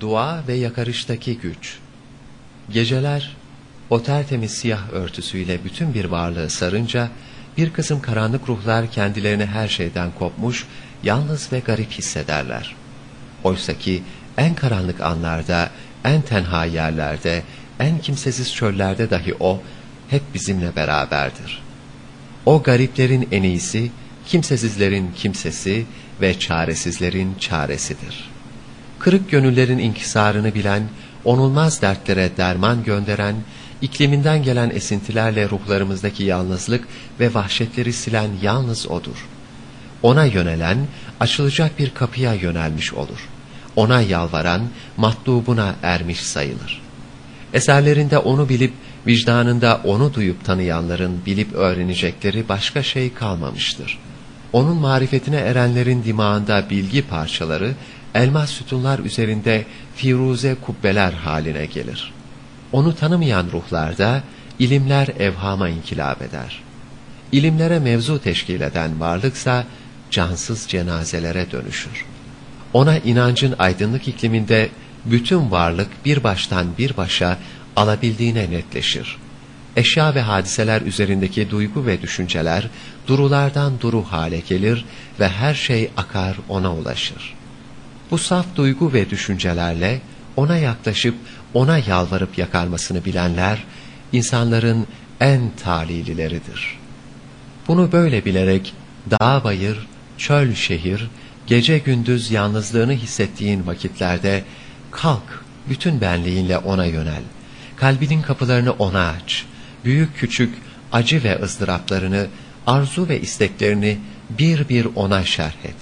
Dua ve yakarıştaki güç. Geceler o tertemiz siyah örtüsüyle bütün bir varlığı sarınca bir kısım karanlık ruhlar kendilerini her şeyden kopmuş, yalnız ve garip hissederler. Oysa ki en karanlık anlarda, en tenha yerlerde, en kimsesiz çöllerde dahi o hep bizimle beraberdir. O gariplerin en iyisi, kimsesizlerin kimsesi ve çaresizlerin çaresidir. Kırık gönüllerin inkisarını bilen, onulmaz dertlere derman gönderen, ikliminden gelen esintilerle ruhlarımızdaki yalnızlık ve vahşetleri silen yalnız O'dur. Ona yönelen, açılacak bir kapıya yönelmiş olur. Ona yalvaran, matlubuna ermiş sayılır. Eserlerinde onu bilip, vicdanında onu duyup tanıyanların bilip öğrenecekleri başka şey kalmamıştır. Onun marifetine erenlerin dimağında bilgi parçaları, elmas sütunlar üzerinde firuze kubbeler haline gelir. Onu tanımayan ruhlarda ilimler evhama inkilap eder. İlimlere mevzu teşkil eden varlıksa cansız cenazelere dönüşür. Ona inancın aydınlık ikliminde bütün varlık bir baştan bir başa alabildiğine netleşir. Eşya ve hadiseler üzerindeki duygu ve düşünceler durulardan duru hale gelir ve her şey akar ona ulaşır. Bu saf duygu ve düşüncelerle ona yaklaşıp ona yalvarıp yakarmasını bilenler insanların en talilileridir. Bunu böyle bilerek dağ bayır, çöl şehir, gece gündüz yalnızlığını hissettiğin vakitlerde kalk bütün benliğinle ona yönel. Kalbinin kapılarını ona aç. Büyük küçük acı ve ızdıraplarını, arzu ve isteklerini bir bir ona şerh et.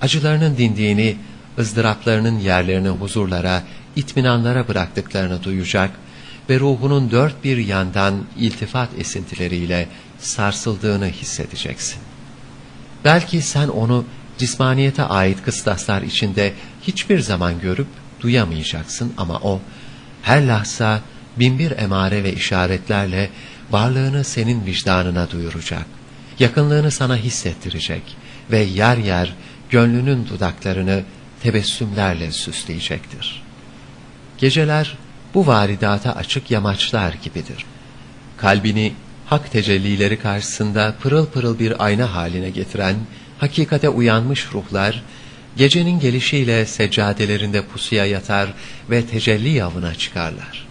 Acılarının dindiğini, ızdıraplarının yerlerini huzurlara, itminanlara bıraktıklarını duyacak ve ruhunun dört bir yandan iltifat esintileriyle sarsıldığını hissedeceksin. Belki sen onu cismaniyete ait kıstaslar içinde hiçbir zaman görüp duyamayacaksın ama o her lahza binbir emare ve işaretlerle varlığını senin vicdanına duyuracak. Yakınlığını sana hissettirecek ve yer yer gönlünün dudaklarını tebessümlerle süsleyecektir. Geceler bu varidata açık yamaçlar gibidir. Kalbini hak tecellileri karşısında pırıl pırıl bir ayna haline getiren, hakikate uyanmış ruhlar, gecenin gelişiyle seccadelerinde pusuya yatar ve tecelli yavına çıkarlar.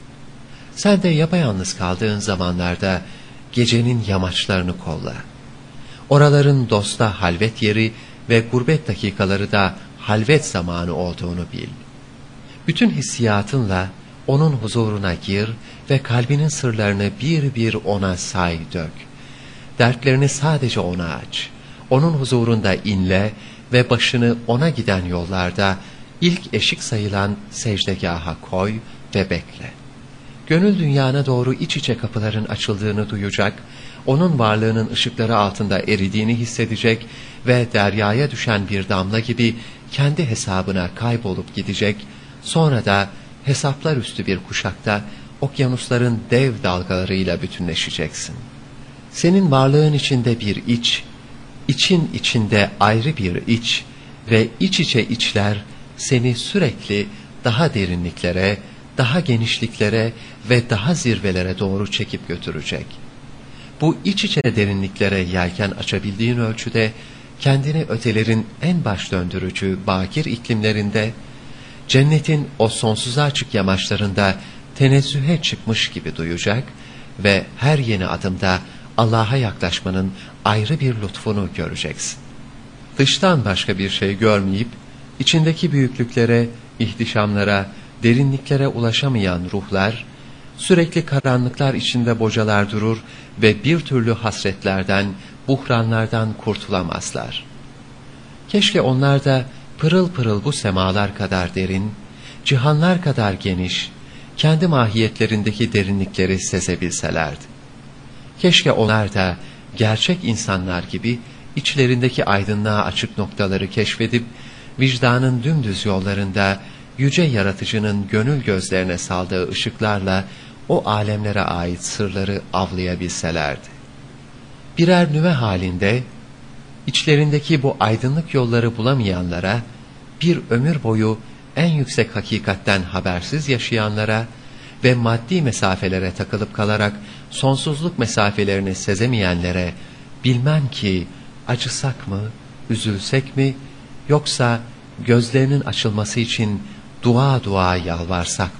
Sen de yapayalnız kaldığın zamanlarda gecenin yamaçlarını kolla. Oraların dosta halvet yeri ve gurbet dakikaları da halvet zamanı olduğunu bil. Bütün hissiyatınla onun huzuruna gir ve kalbinin sırlarını bir bir ona say dök. Dertlerini sadece ona aç. Onun huzurunda inle ve başını ona giden yollarda ilk eşik sayılan secdegaha koy ve bekle. Gönül dünyana doğru iç içe kapıların açıldığını duyacak, onun varlığının ışıkları altında eridiğini hissedecek ve deryaya düşen bir damla gibi kendi hesabına kaybolup gidecek, sonra da hesaplar üstü bir kuşakta okyanusların dev dalgalarıyla bütünleşeceksin. Senin varlığın içinde bir iç, için içinde ayrı bir iç ve iç içe içler seni sürekli daha derinliklere, daha genişliklere ve daha zirvelere doğru çekip götürecek. Bu iç içe derinliklere yelken açabildiğin ölçüde kendini ötelerin en baş döndürücü bakir iklimlerinde, cennetin o sonsuza açık yamaçlarında tenezzühe çıkmış gibi duyacak ve her yeni adımda Allah'a yaklaşmanın ayrı bir lütfunu göreceksin. Dıştan başka bir şey görmeyip, içindeki büyüklüklere, ihtişamlara, derinliklere ulaşamayan ruhlar, sürekli karanlıklar içinde bocalar durur ve bir türlü hasretlerden, buhranlardan kurtulamazlar. Keşke onlar da pırıl pırıl bu semalar kadar derin, cihanlar kadar geniş, kendi mahiyetlerindeki derinlikleri sezebilselerdi. Keşke onlar da gerçek insanlar gibi içlerindeki aydınlığa açık noktaları keşfedip, vicdanın dümdüz yollarında yüce yaratıcının gönül gözlerine saldığı ışıklarla o alemlere ait sırları avlayabilselerdi birer nüve halinde içlerindeki bu aydınlık yolları bulamayanlara bir ömür boyu en yüksek hakikatten habersiz yaşayanlara ve maddi mesafelere takılıp kalarak sonsuzluk mesafelerini sezemeyenlere bilmem ki acısak mı, üzülsek mi yoksa gözlerinin açılması için dua dua yalvarsak mı?